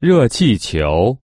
热气球。